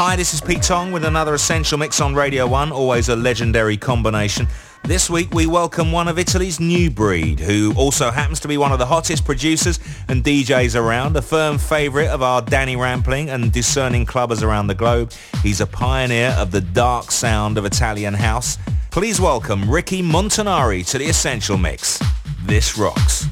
Hi, this is Pete Tong with another Essential Mix on Radio 1, always a legendary combination. This week we welcome one of Italy's new breed, who also happens to be one of the hottest producers and DJs around, a firm favourite of our Danny Rampling and discerning clubbers around the globe. He's a pioneer of the dark sound of Italian house. Please welcome Ricky Montanari to the Essential Mix. This rocks.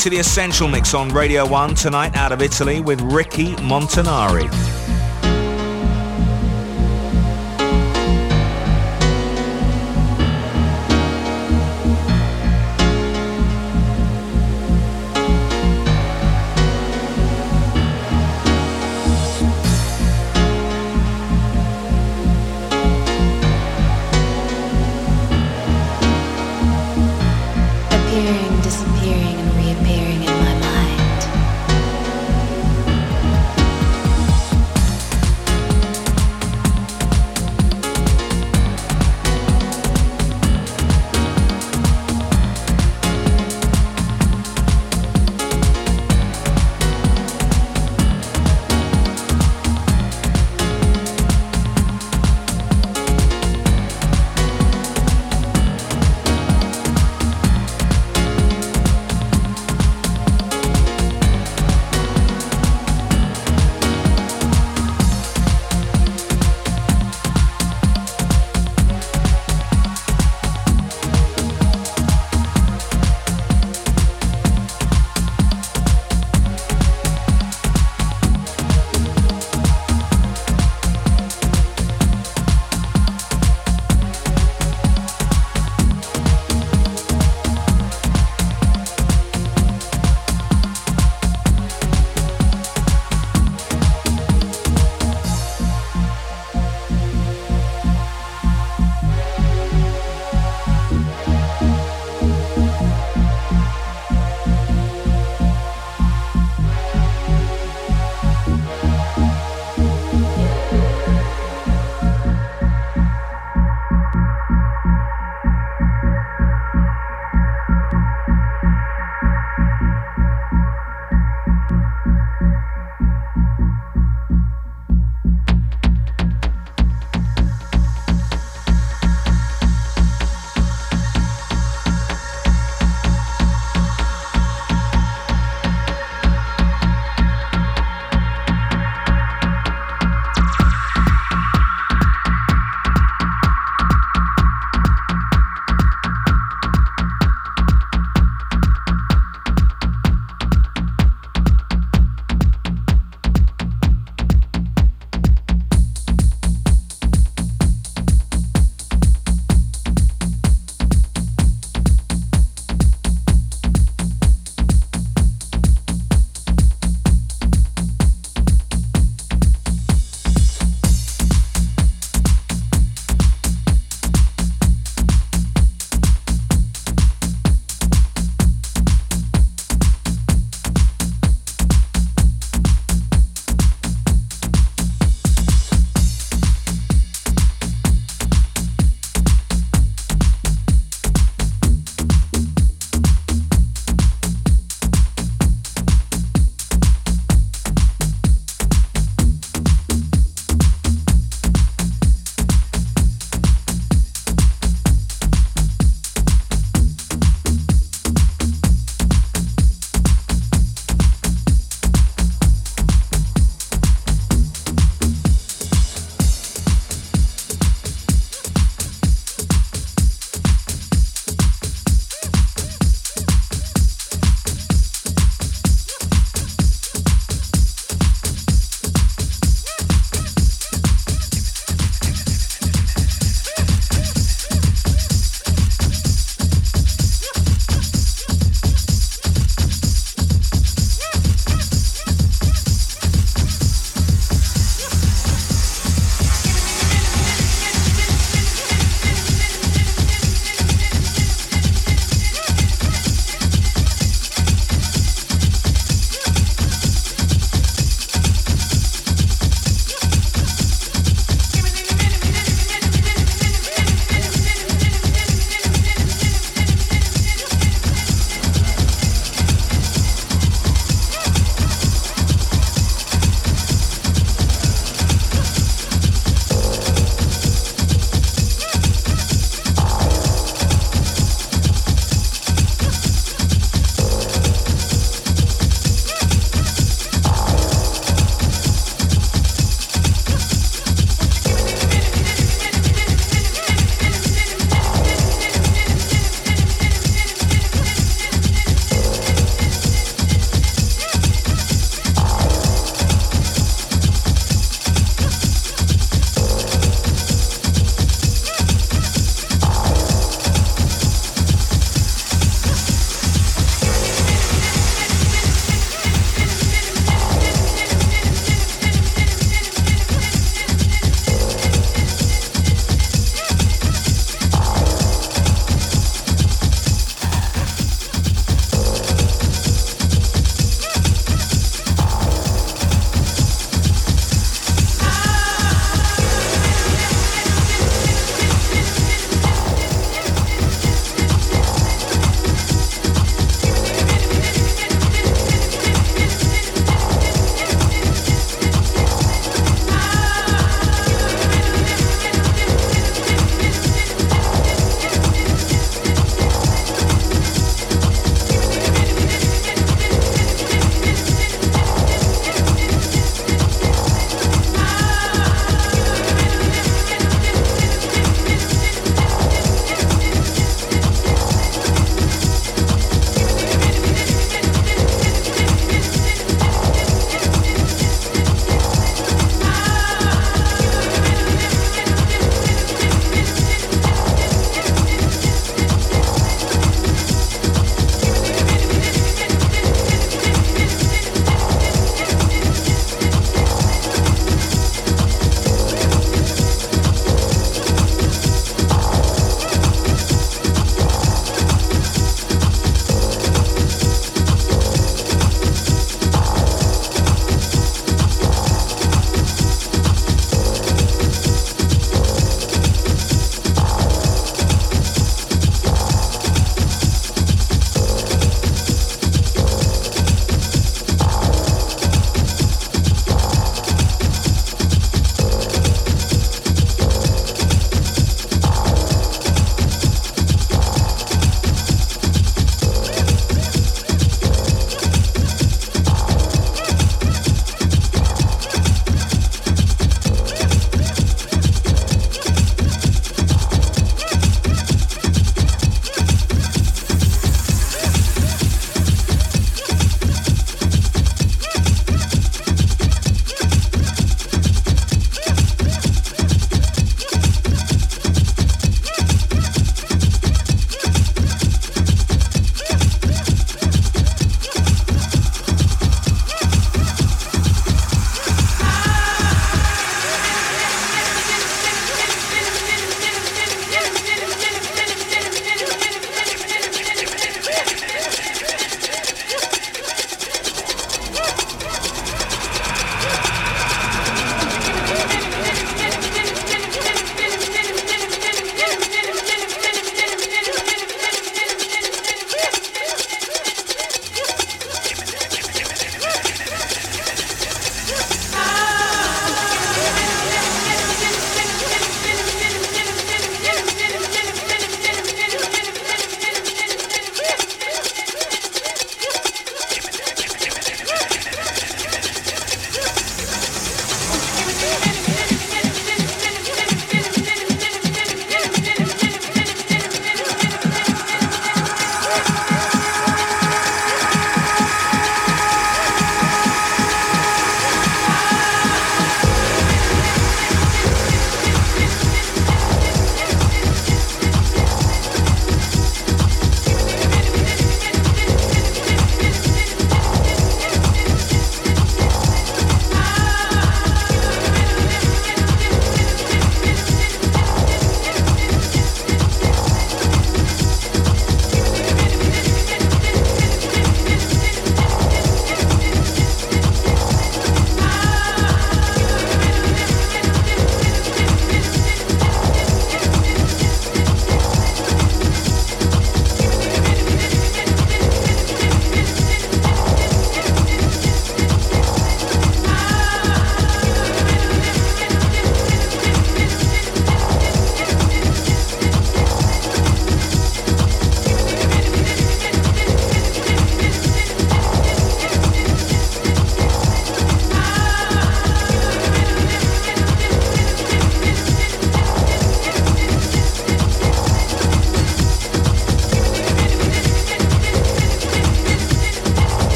To the Essential Mix on Radio 1 tonight out of Italy with Ricky Montanari.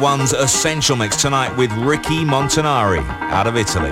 1's Essential Mix tonight with Ricky Montanari out of Italy.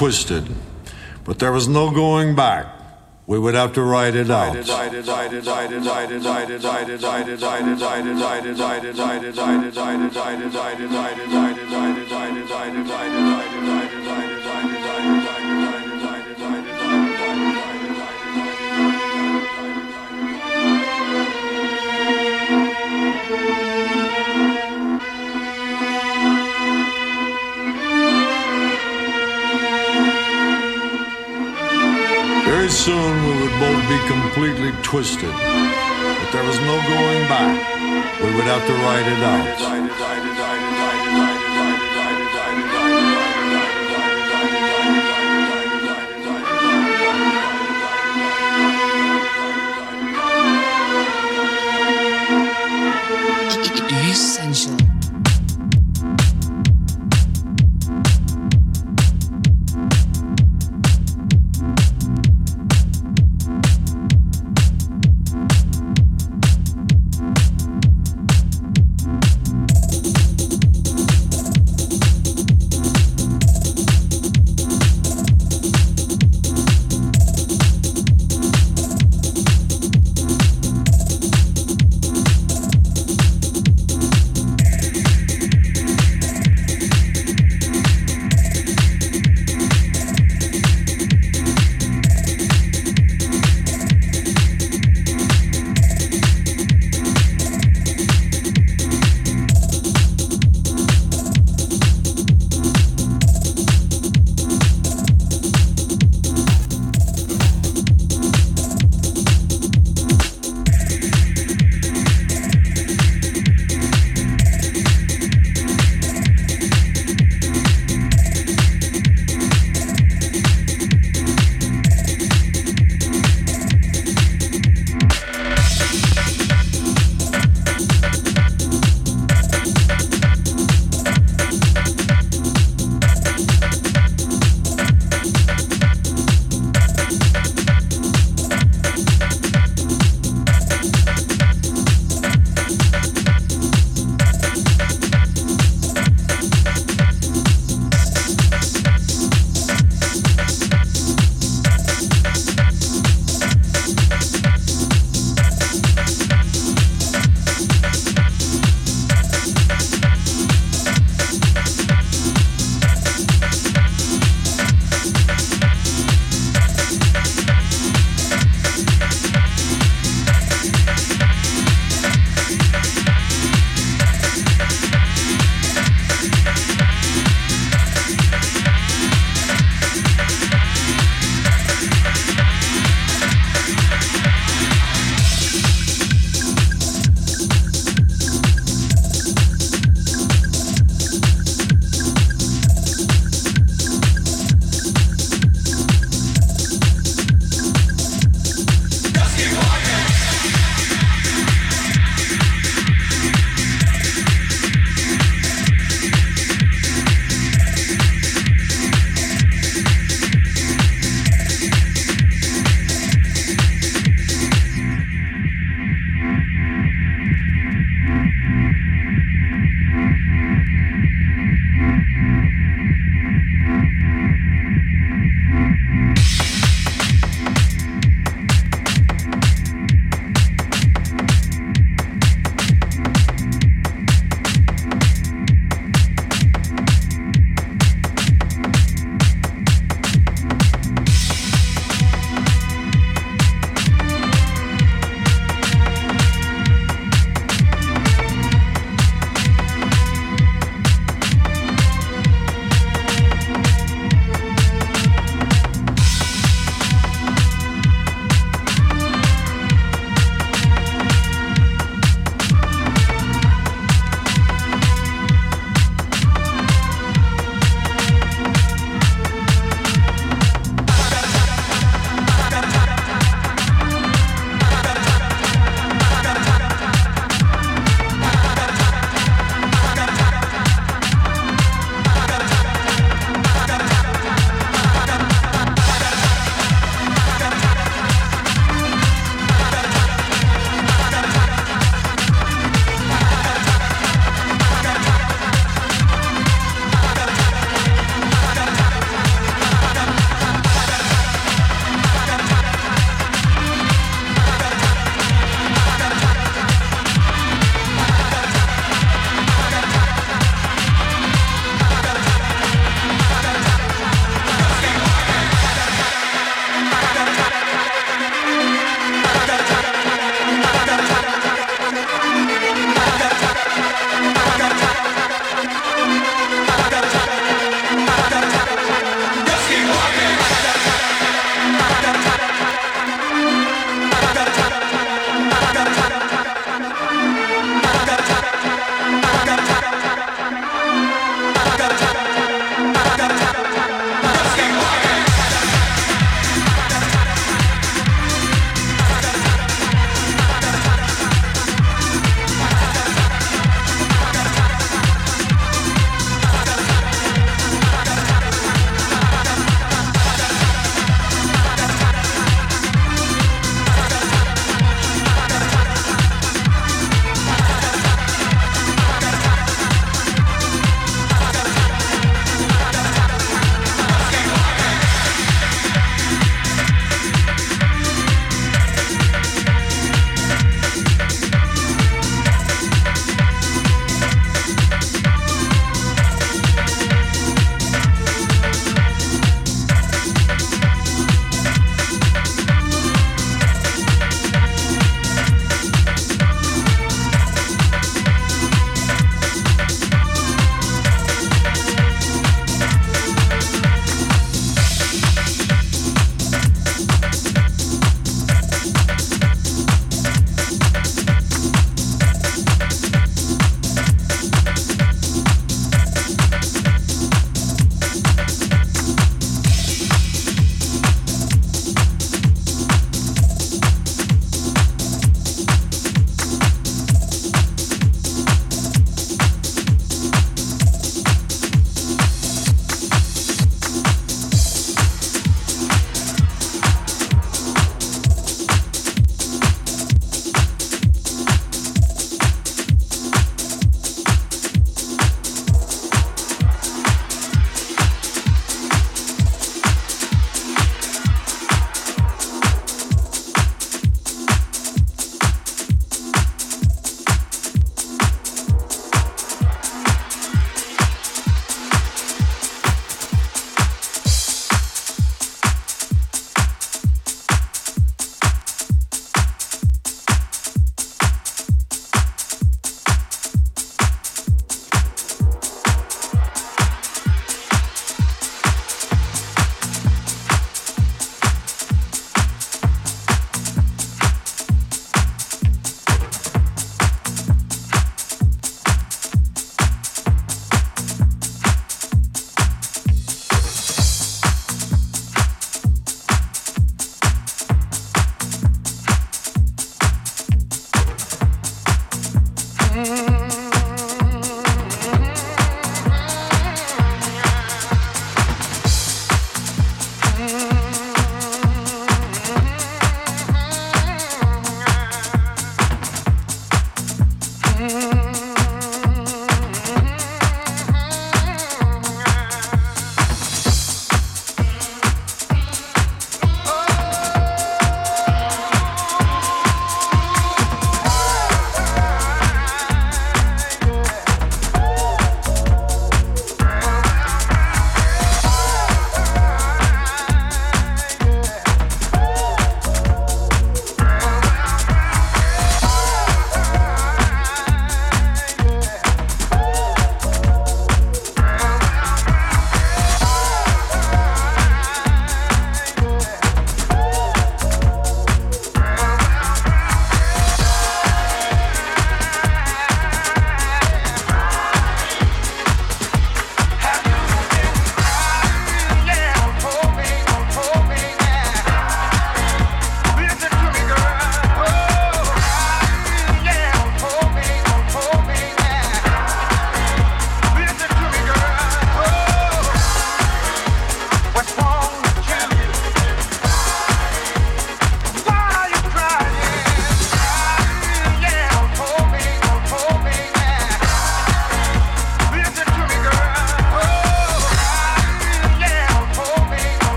Twisted. but there was no going back. We would have to ride it out. Completely twisted, but there was no going back. We would have to ride it out.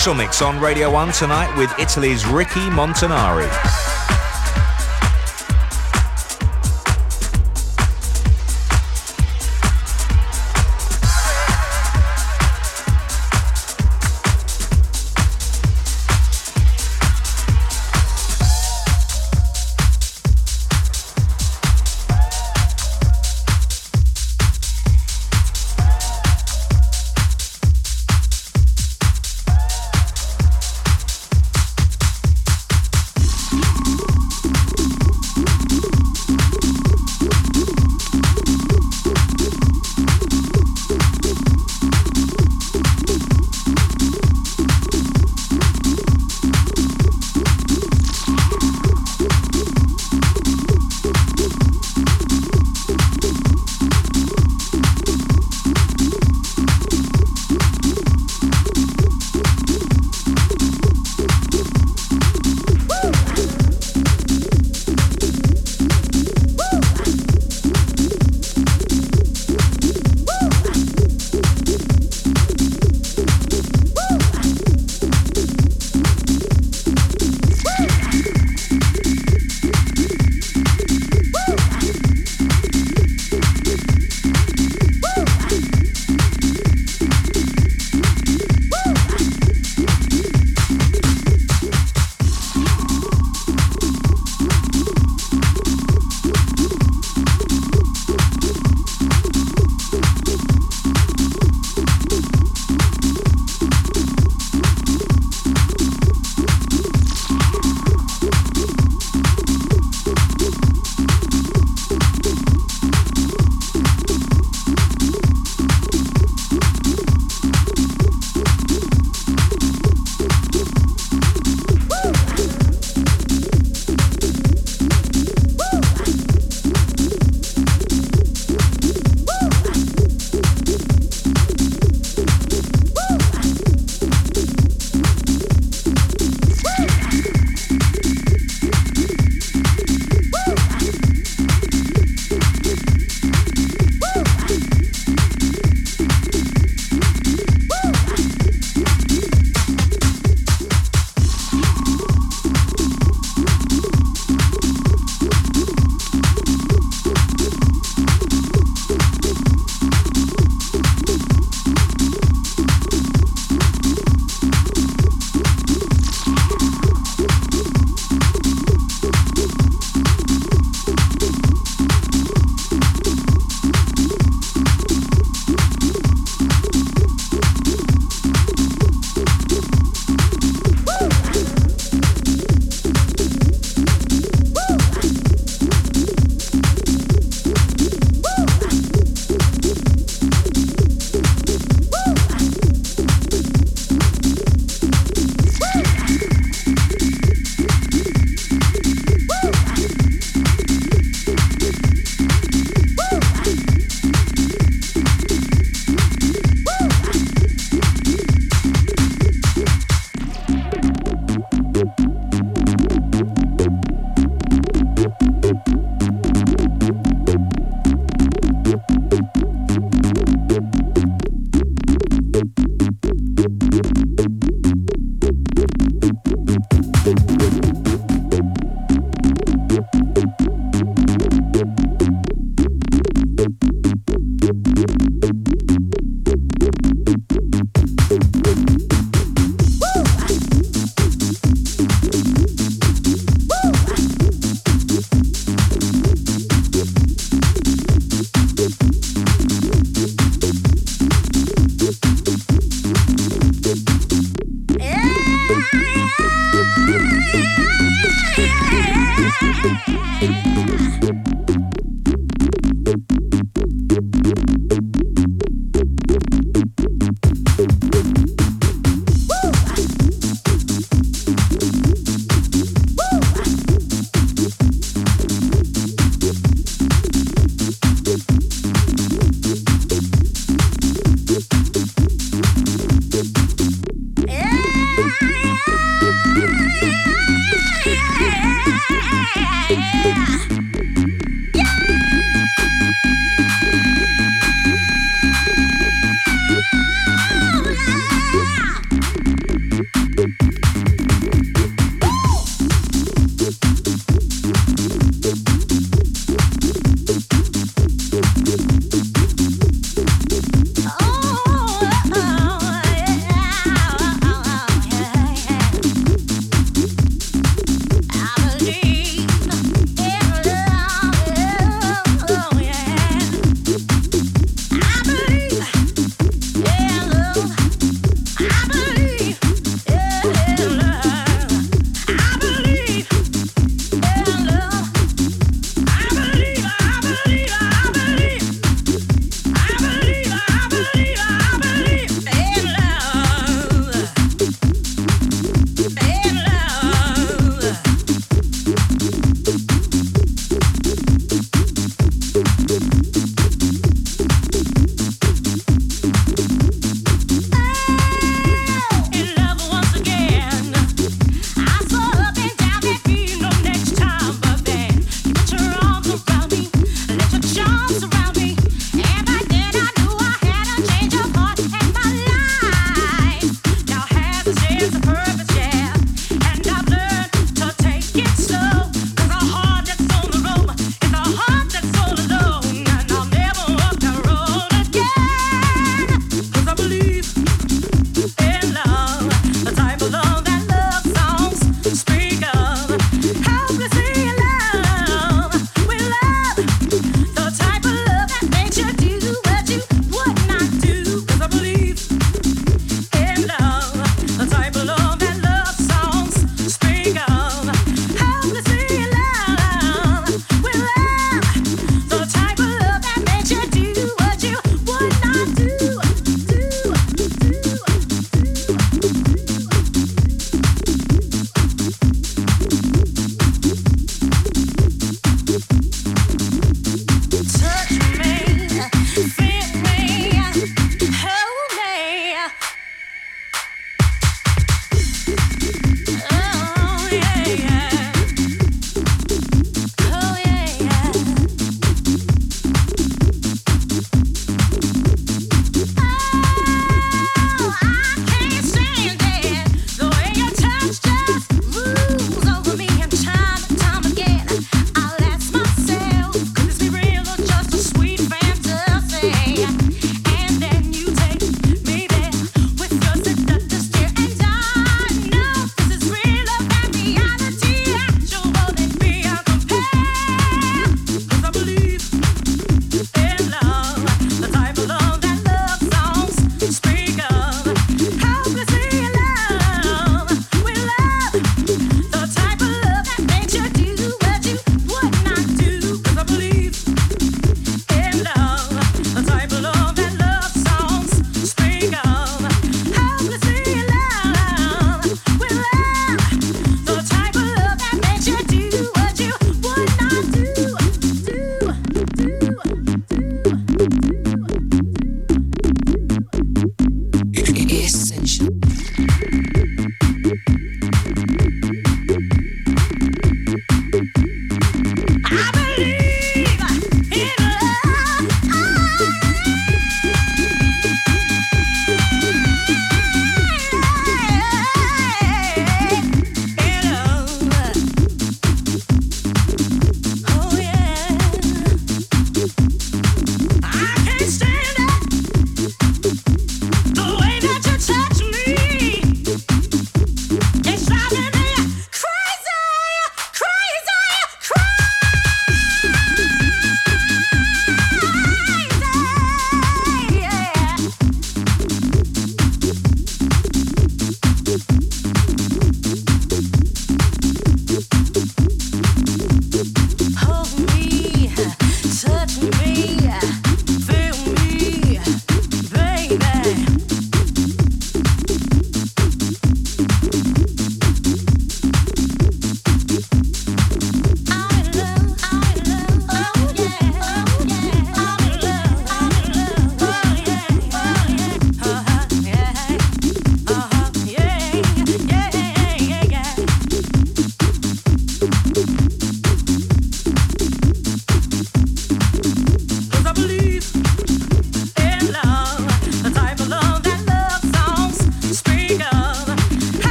Essential Mix on Radio 1 tonight with Italy's Ricky Montanari.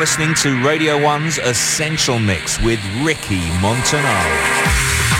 Listening to Radio 1's Essential Mix with Ricky Montanari.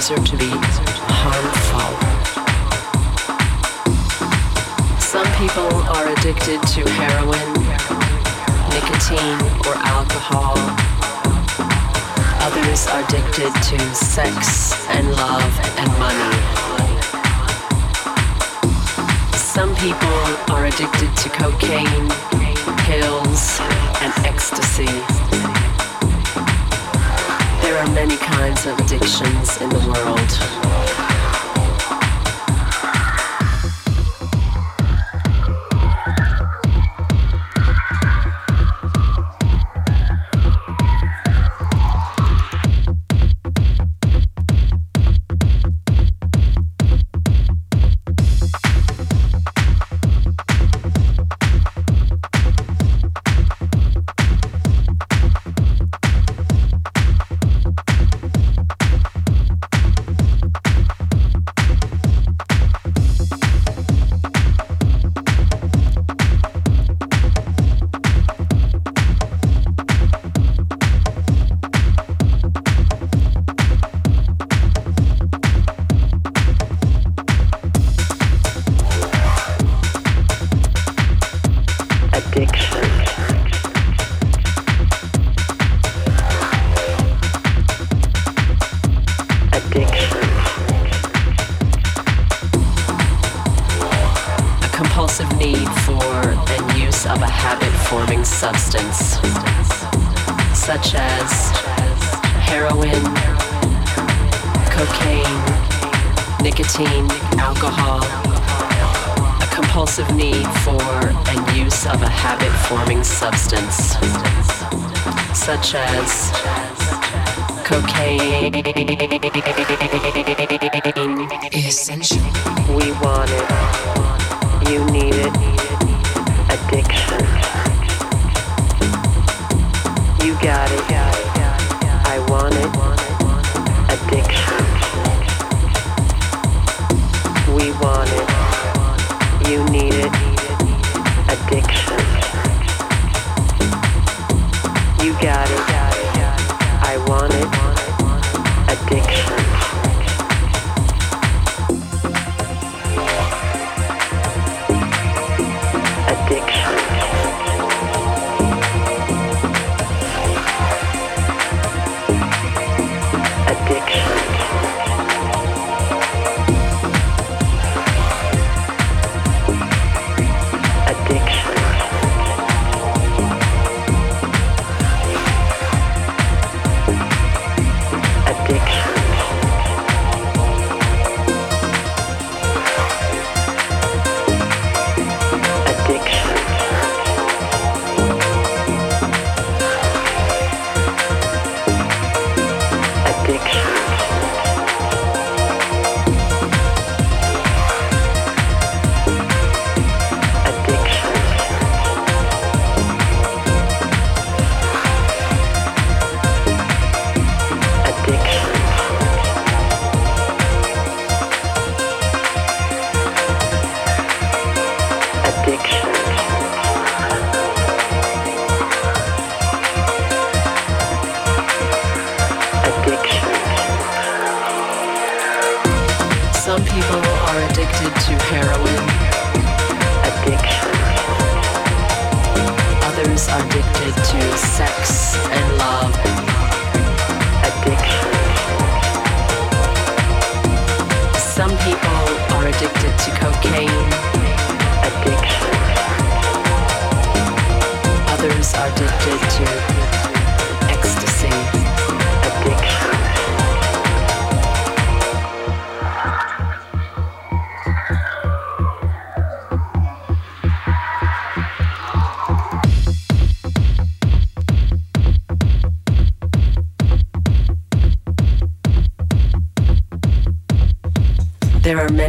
deserve to be harmful. Some people are addicted to heroin, nicotine, or alcohol. Others are addicted to sex and love and money. Some people are addicted to cocaine, pills, and ecstasy. There are many kinds of addictions in the world.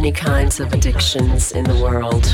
Many kinds of addictions in the world.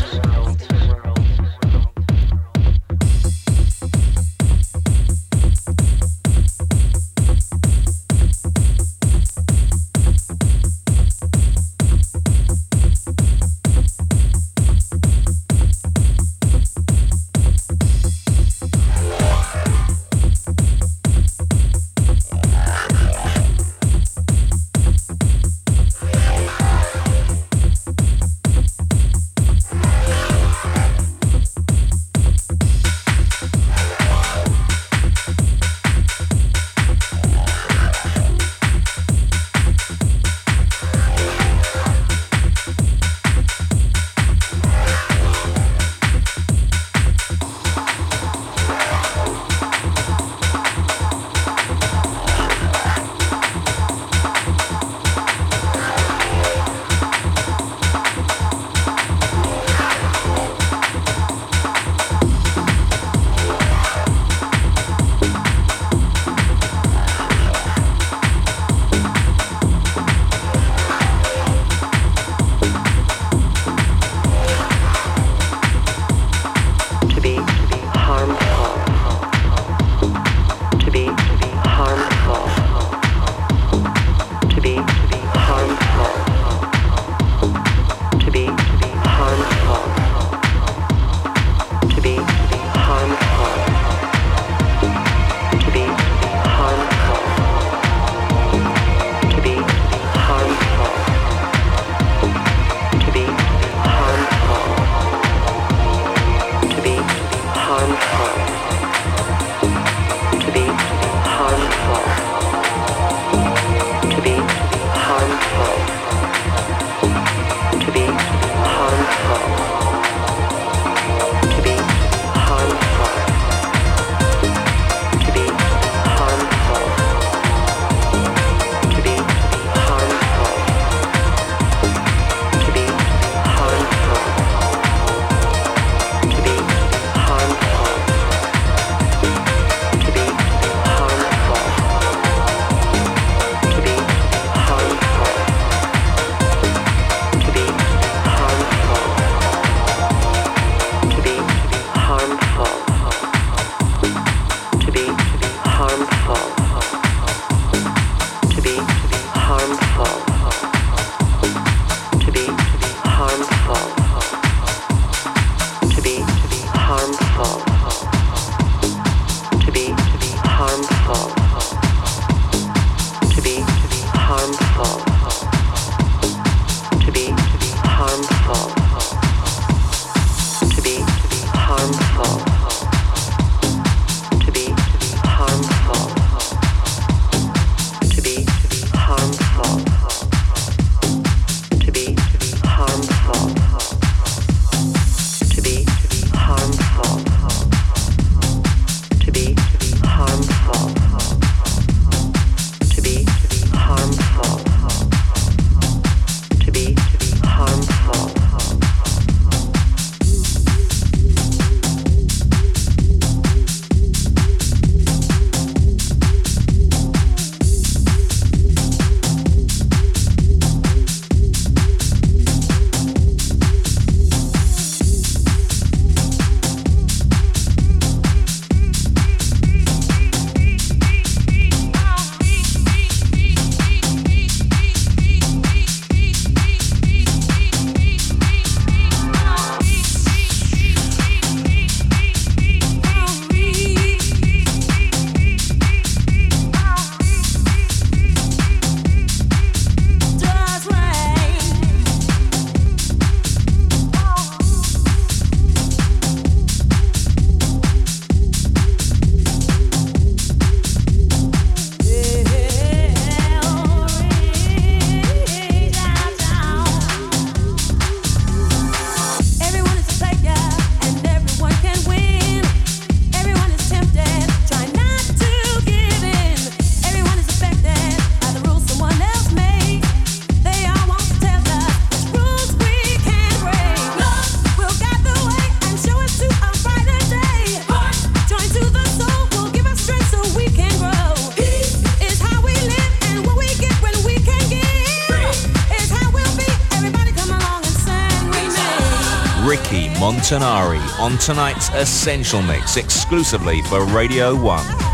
Montanari on tonight's Essential Mix exclusively for Radio 1.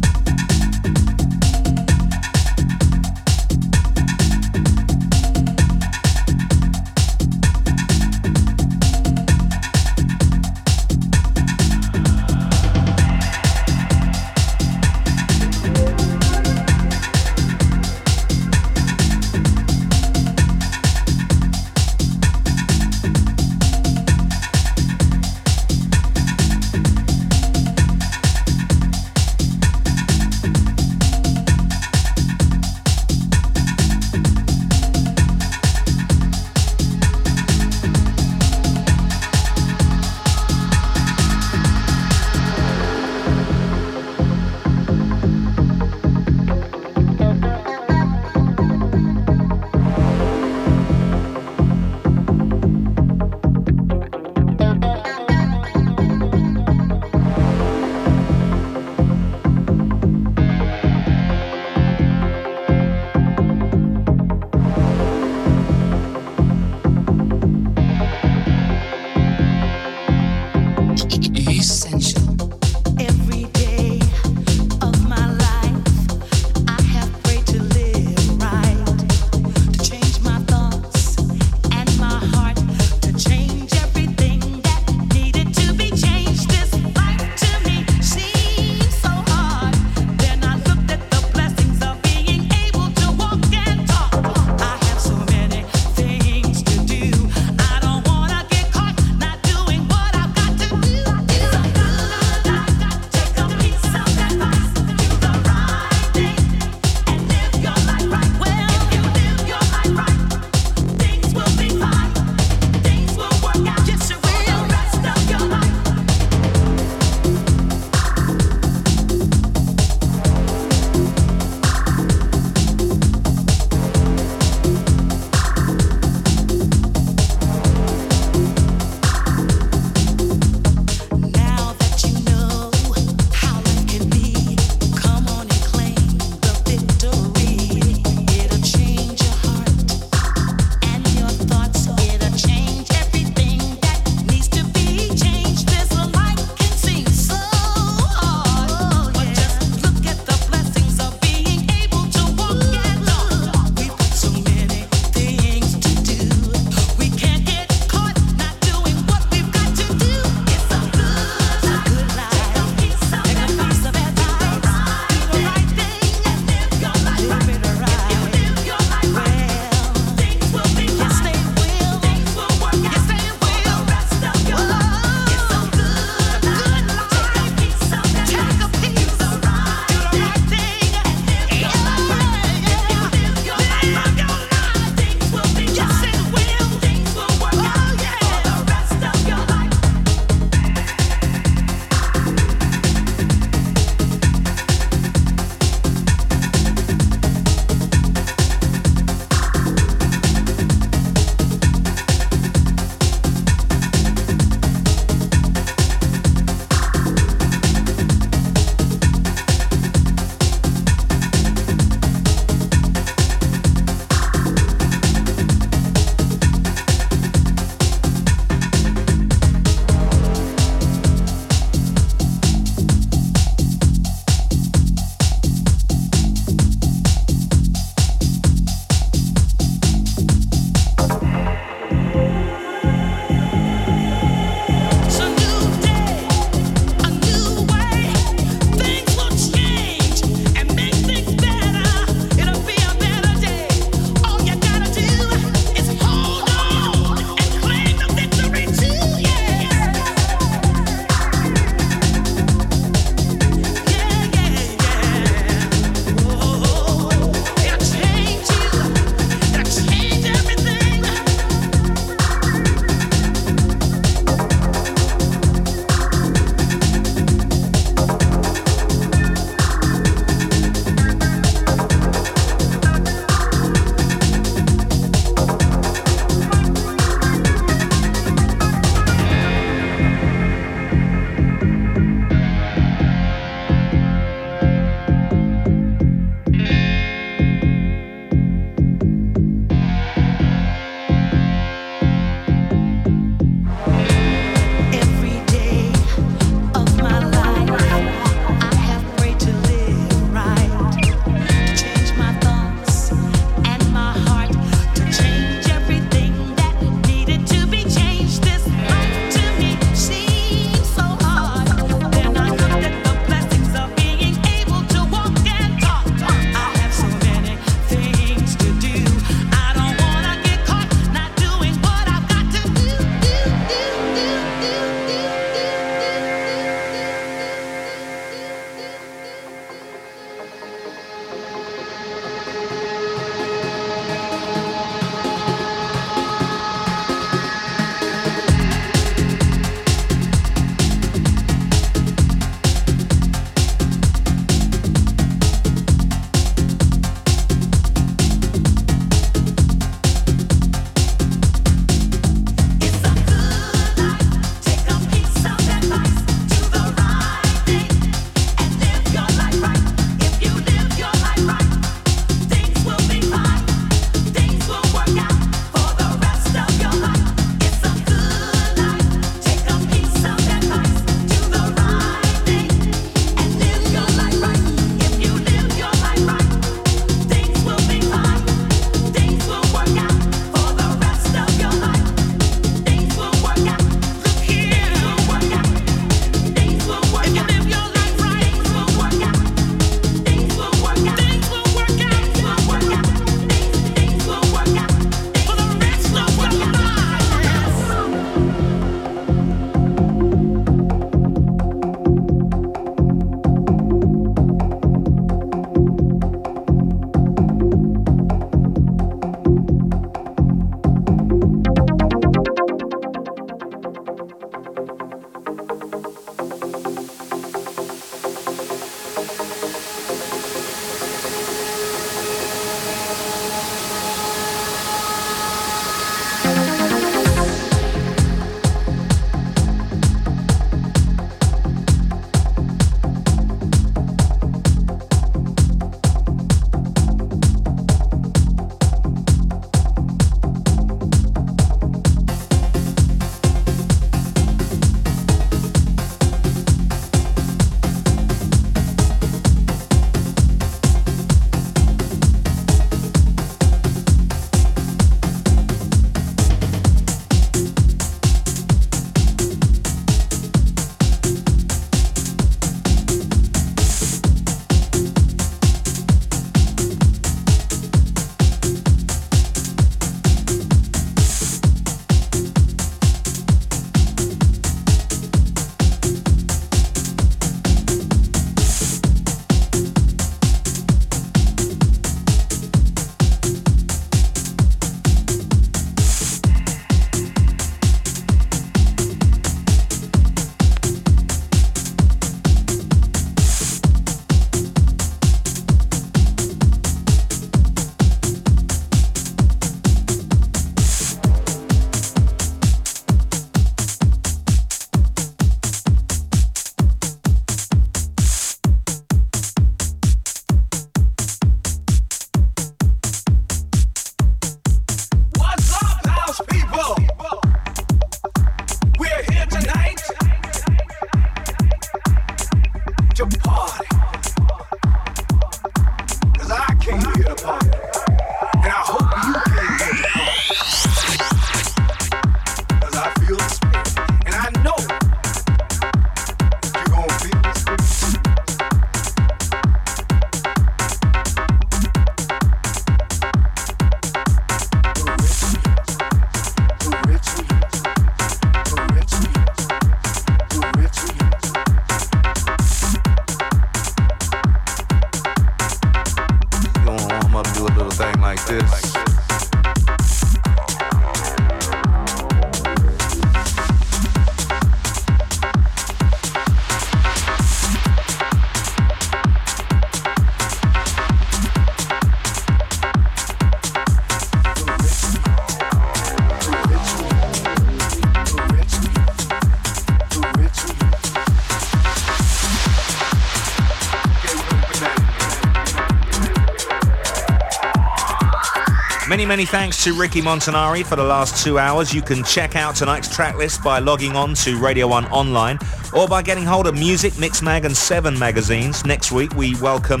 Many thanks to Ricky Montanari for the last two hours. You can check out tonight's track list by logging on to Radio 1 online or by getting hold of Muzik, Mixmag and 7 magazines. Next week we welcome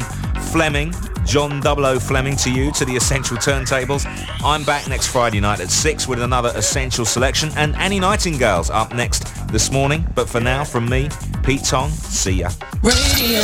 Fleming, John O Fleming to you, to the Essential Turntables. I'm back next Friday night at 6 with another Essential selection and Annie Nightingale's up next this morning. But for now, from me, Pete Tong, see ya. Radio